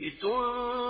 لتنذر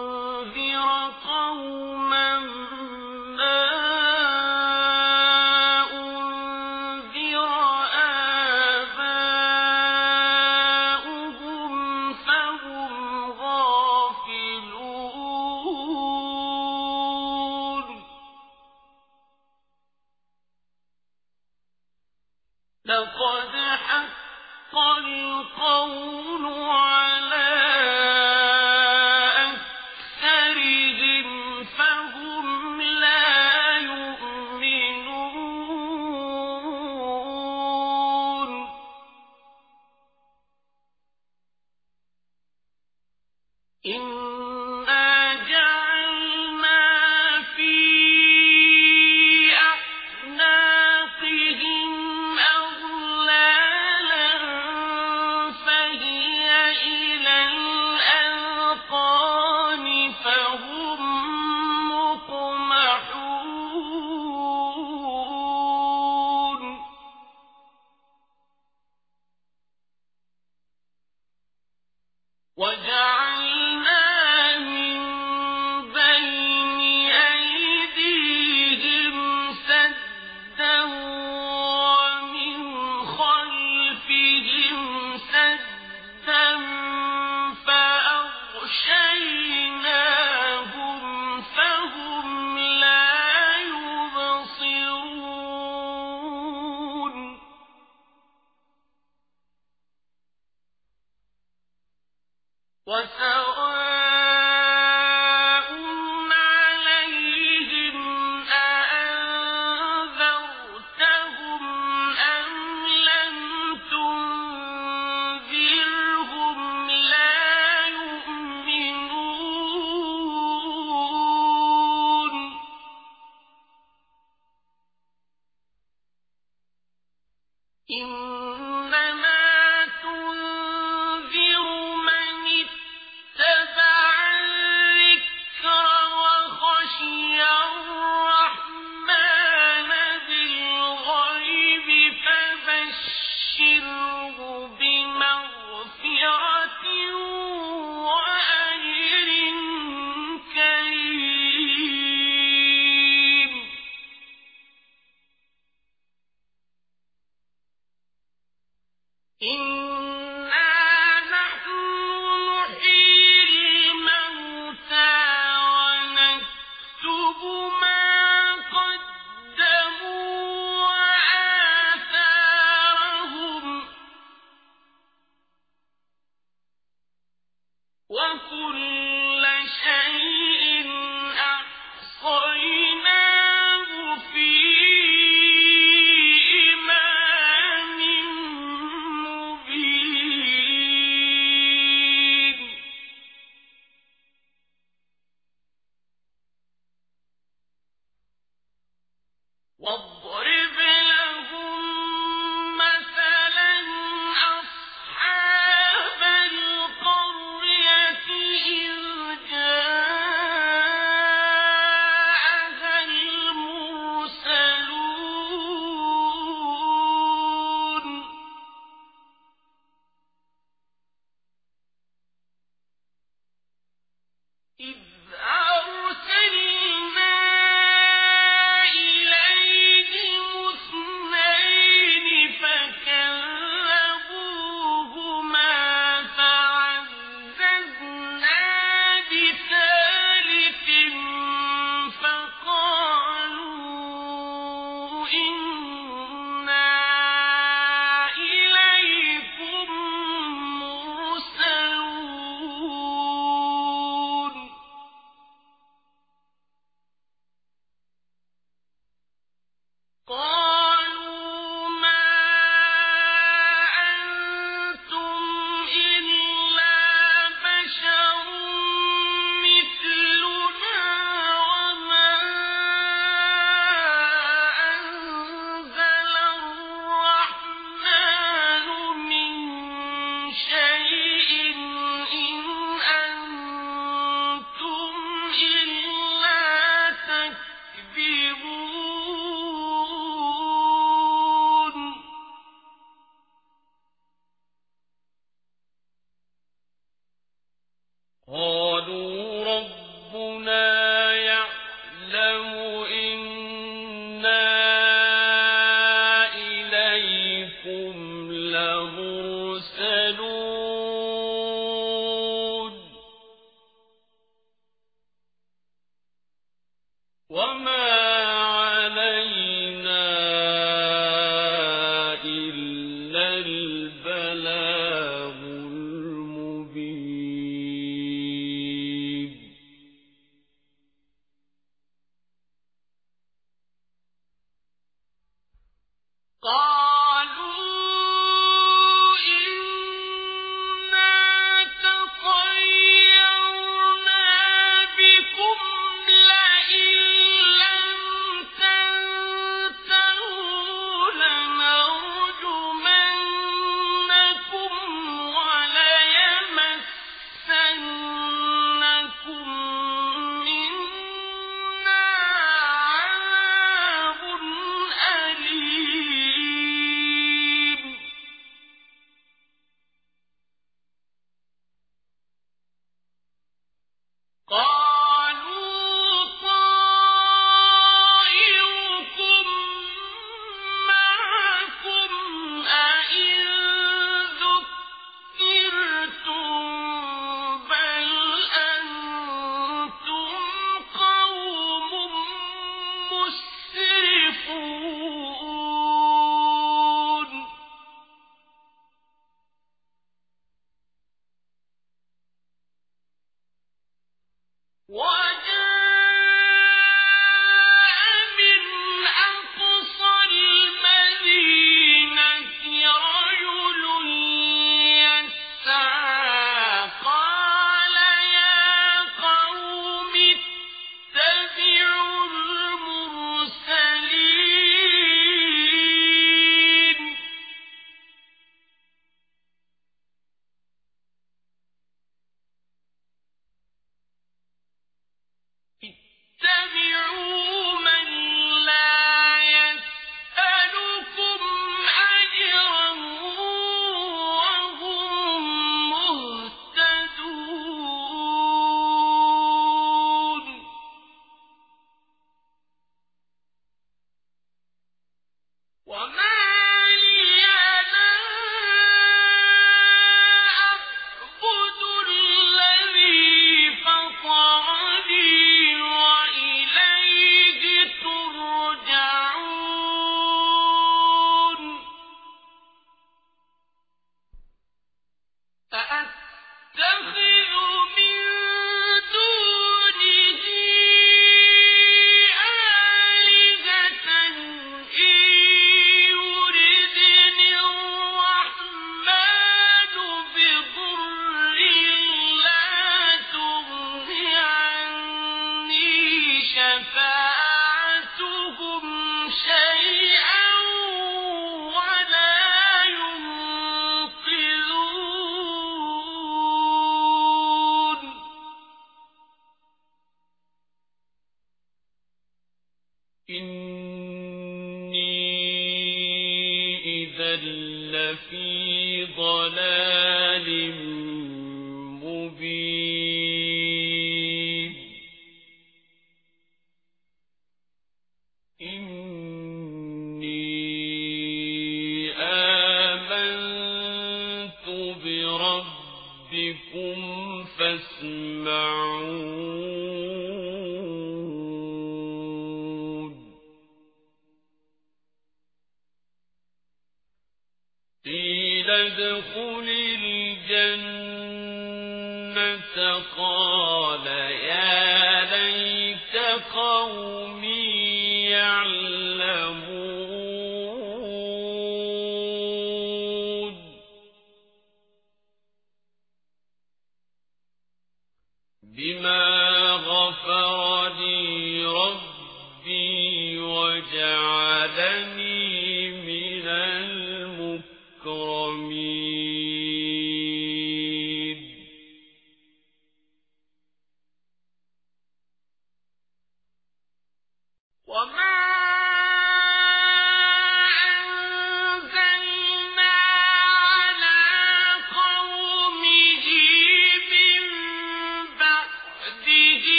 والضالين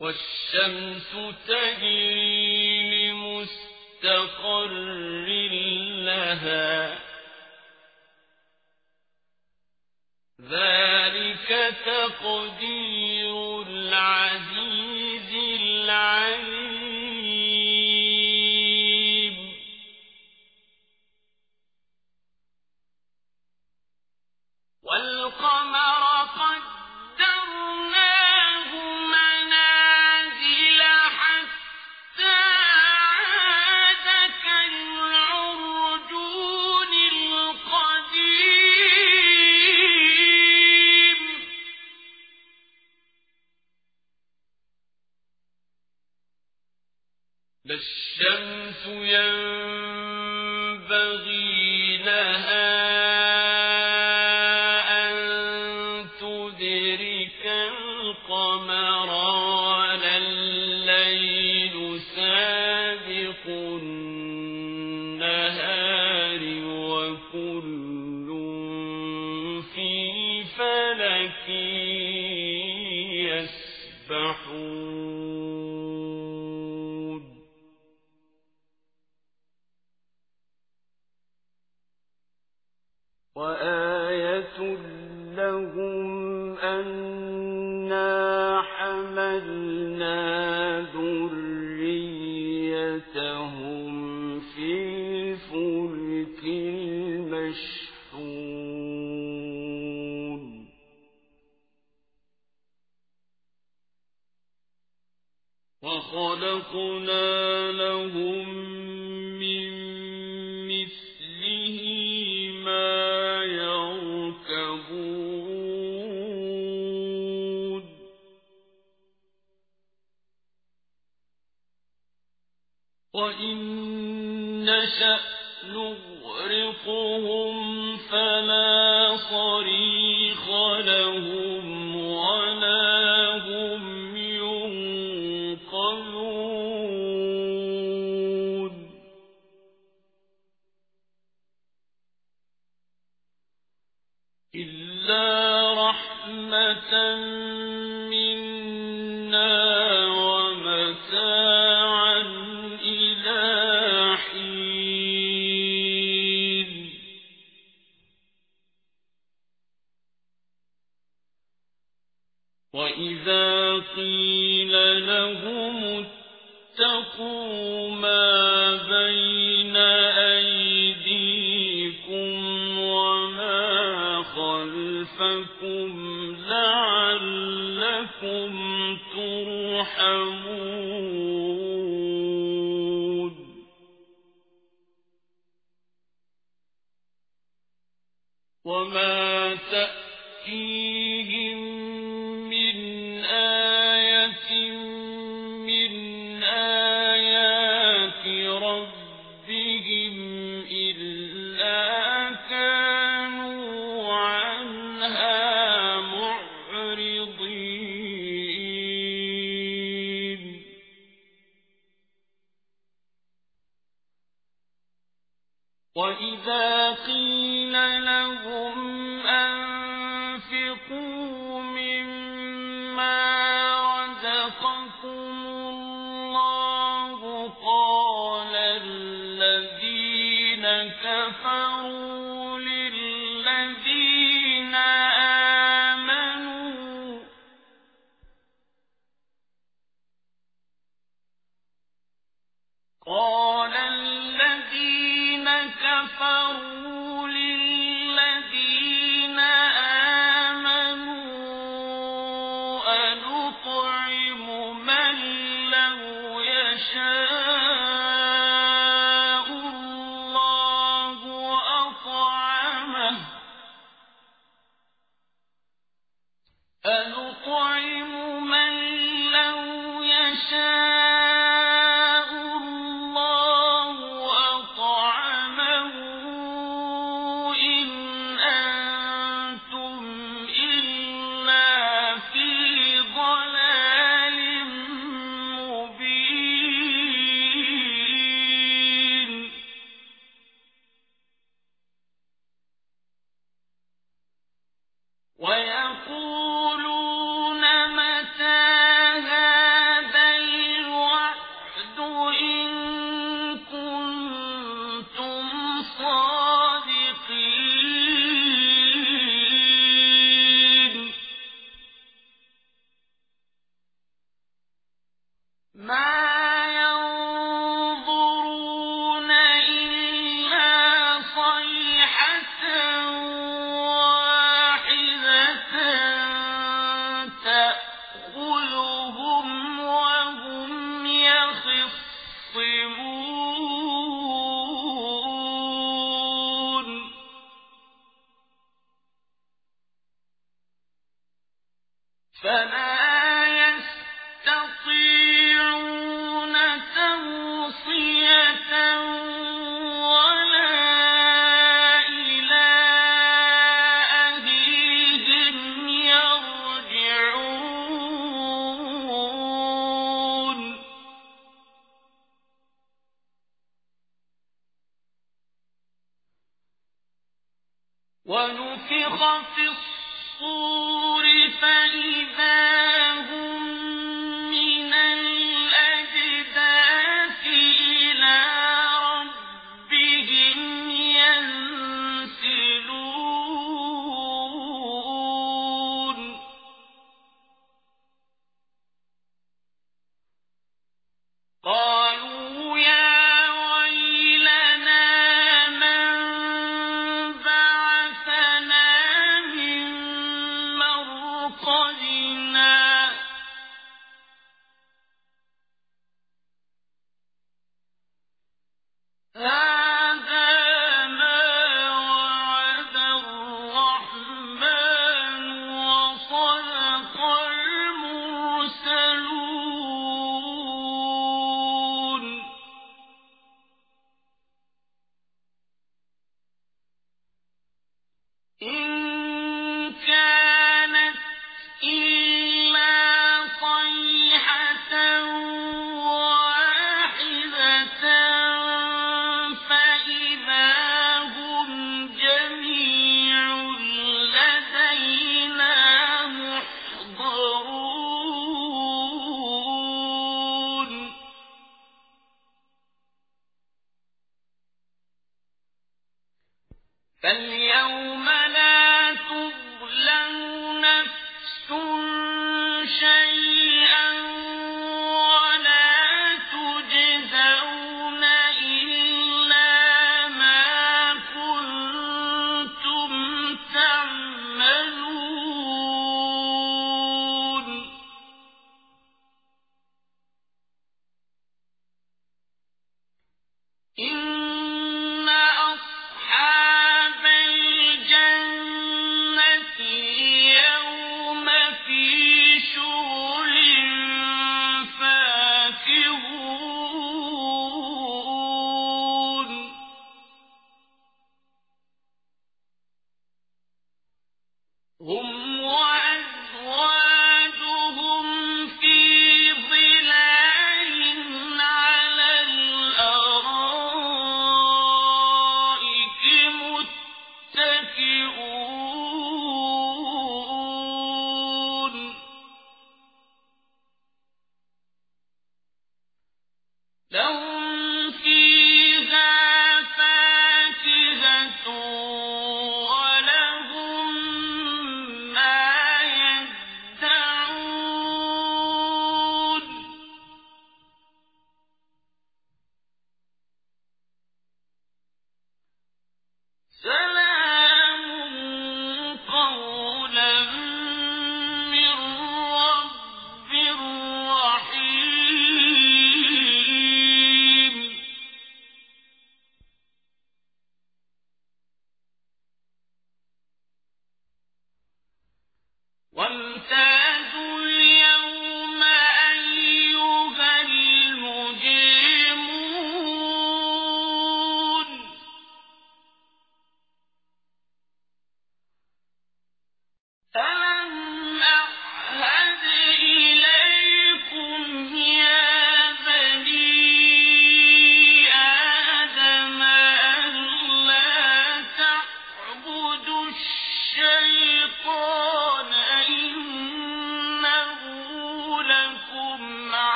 والشمس تجري لمستقر لها. ذلك تقدير فلا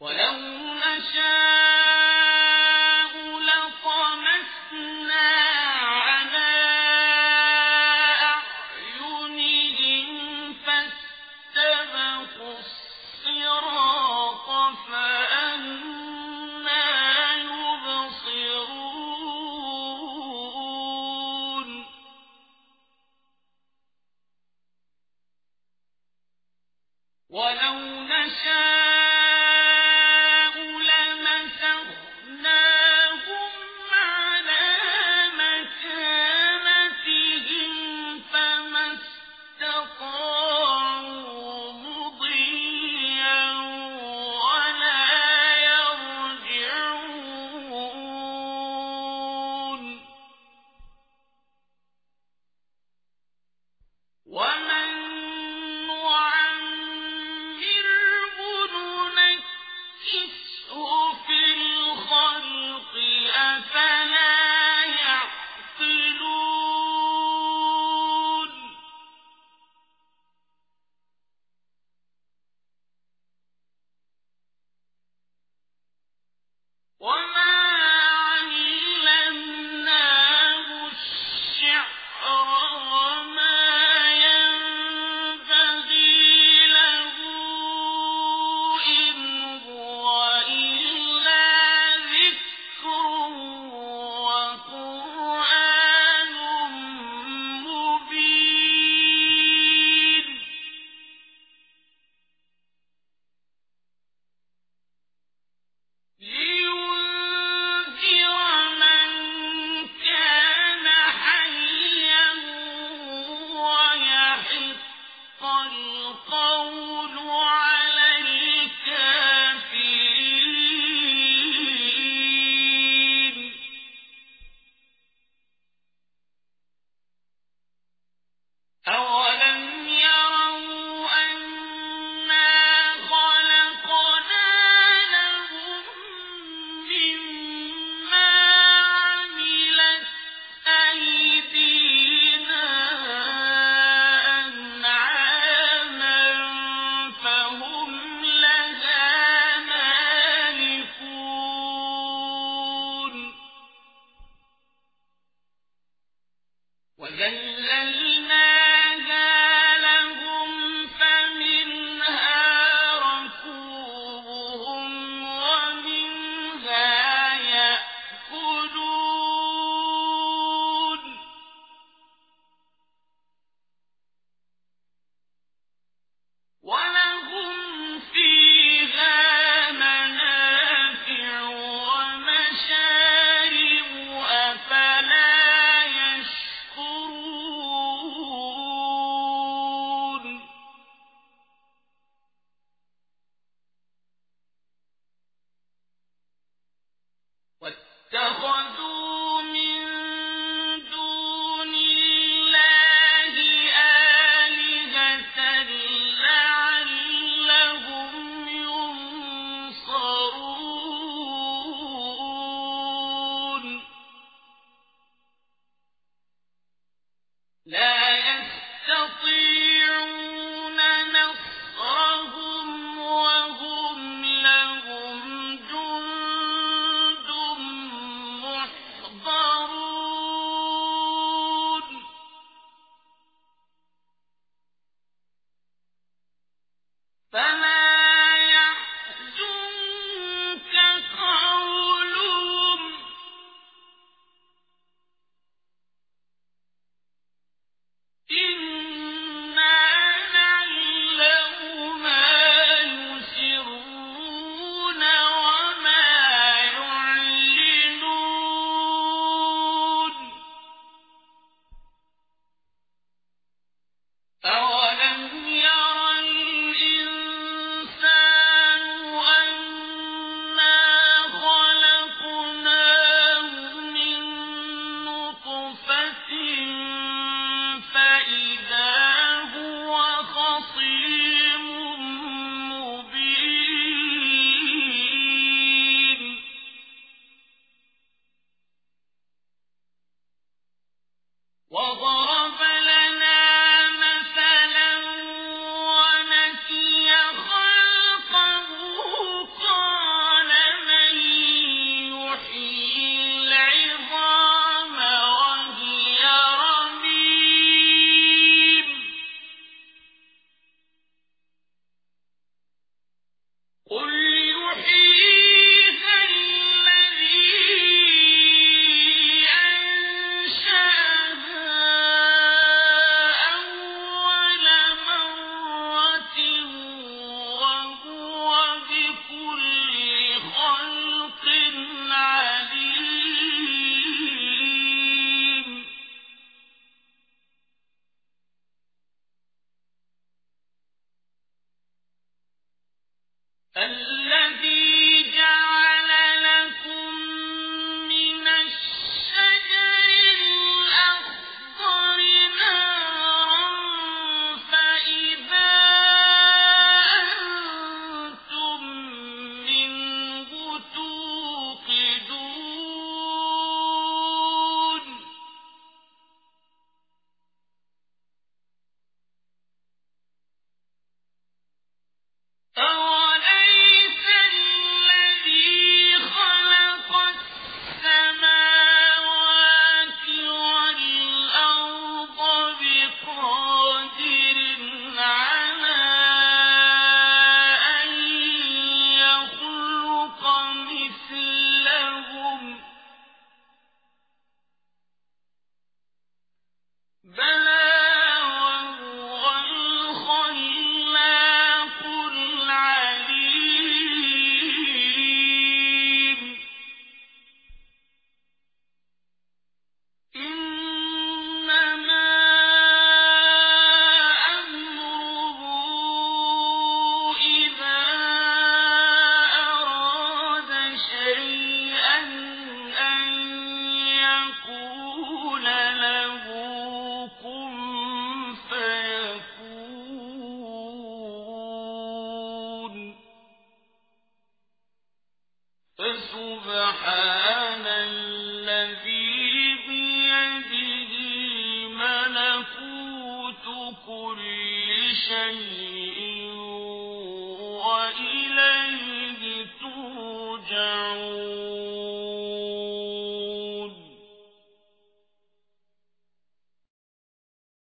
ولو واتخذوا